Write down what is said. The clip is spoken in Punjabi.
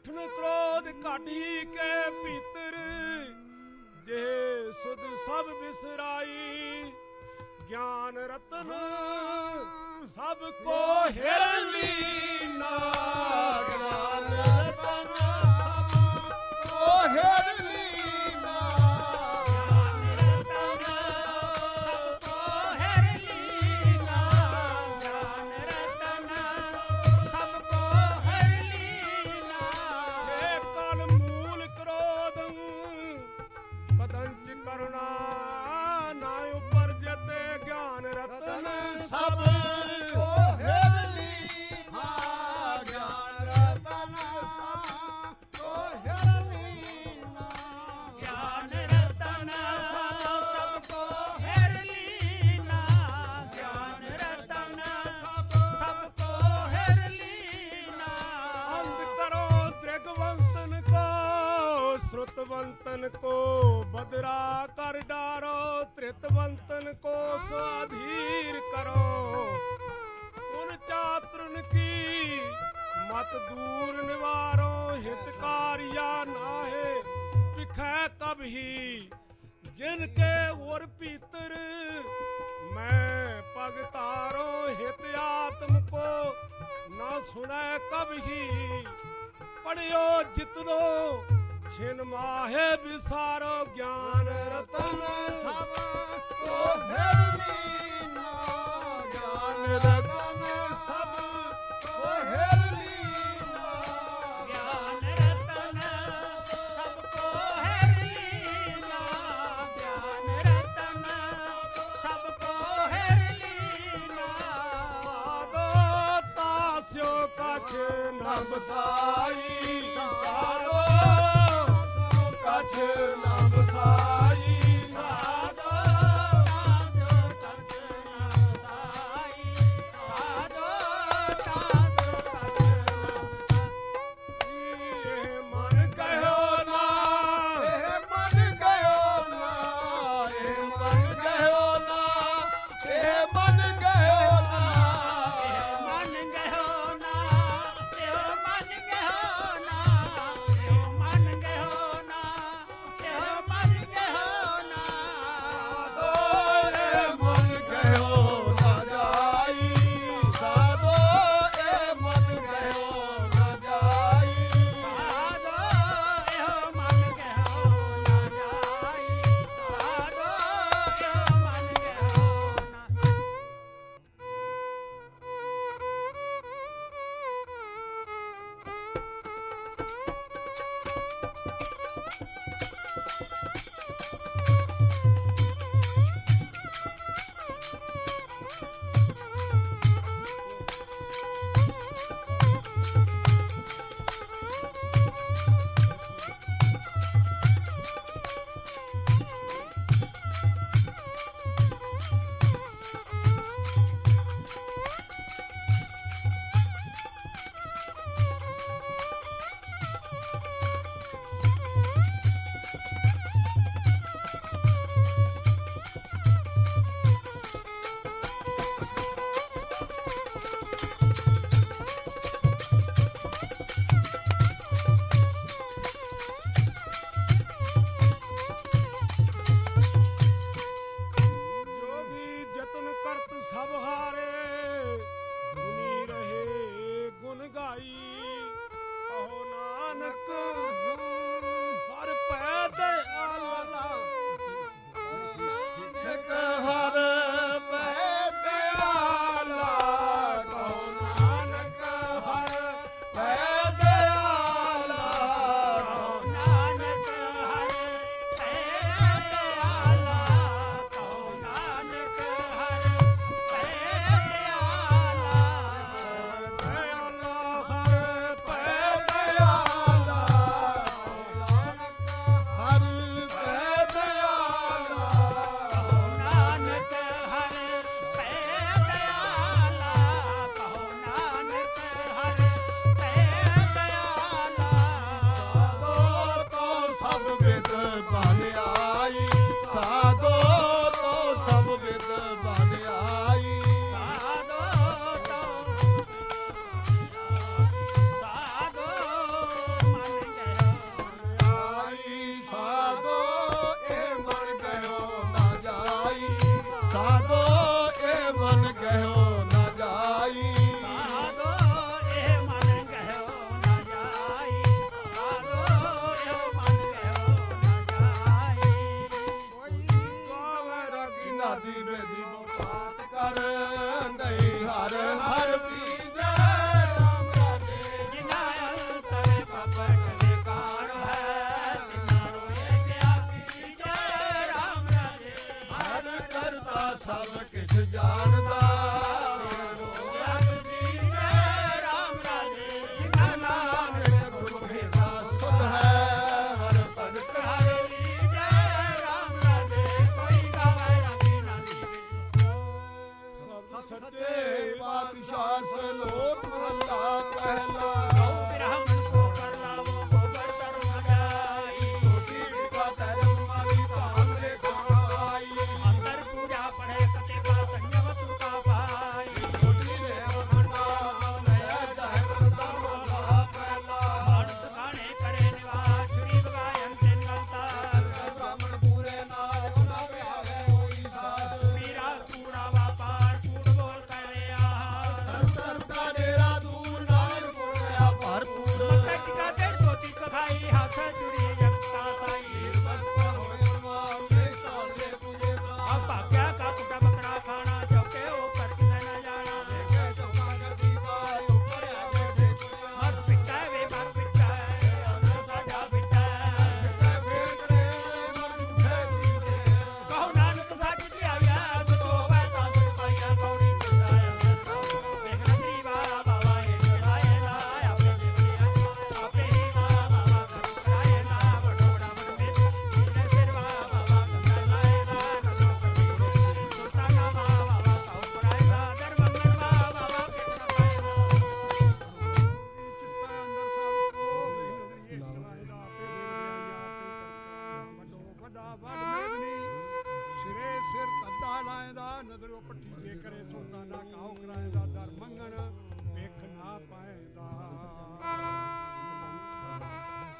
ਕਠਨ ਕ੍ਰੋਧ ਕਾਢੀ ਕੇ ਭੀਤਰ। ਜੇ ਸੁਧ ਸਭ ਬਿਸਰਾਈ ਗਿਆਨ ਰਤਨ ਸਭ ਕੋ ਹਿਰ ਲੀਨਾ ਗਿਆਨ ਸ਼ਰੁਤਵੰਤਨ ਕੋ ਬਦਰਾ ਕਰ ਡਾਰੋ, ਤ੍ਰਿਤਵੰਤਨ ਕੋ ਸੁਆਧੀਰ ਕਰੋ। ਉਨ ਚਾਤਰਨ ਕੀ, ਮਤ ਦੂਰ ਨਿਵਾਰੋ, ਹਿਤਕਾਰਿਆ ਨਾਹੇ, ਵਿਖੈ ਕਬਹੀ ਜਿਨ ਕੇ ਉਰ ਭੀਤਰ ਮੈਂ ਪਗਤਾਰੋ ਹਿਤ ਆਤਮ ਕੋ ਨਾ ਸੁਣੈ ਕਬਹੀ ਪੜਿਓ ਜਿਤਨੋ ਛਿਨ ਮਾਹੇ ਵਿਸਾਰੋ ਗਿਆਨ ਰਤਨ ਸਭ ਕੋ ਹਿਰ ਲੀਨਾ। ਗਿਆਨ ਰਤਨ ਸਭ ਕੋ ਹਿਰ ਲੀਨਾ। ਸਾਦੋ ਤਾਸਿਓ ਕਛ ਨ ਬਸਾਈ ਸਾਦੋ ਕਛ ਨ ਜਾਣਦਾ। ਸਿਰ ਤੱਦਾ ਲਾਇਦਾ ਨਦਰੋਂ ਪੱਟੀ ਦੇ ਕਰੇ ਸੁਲਤਾਨਾ ਕਾਉ ਕਰਾਇਦਾ, ਦਰ ਮੰਗਣ, ਵੇਖ ਨਾ ਪਾਇਦਾ।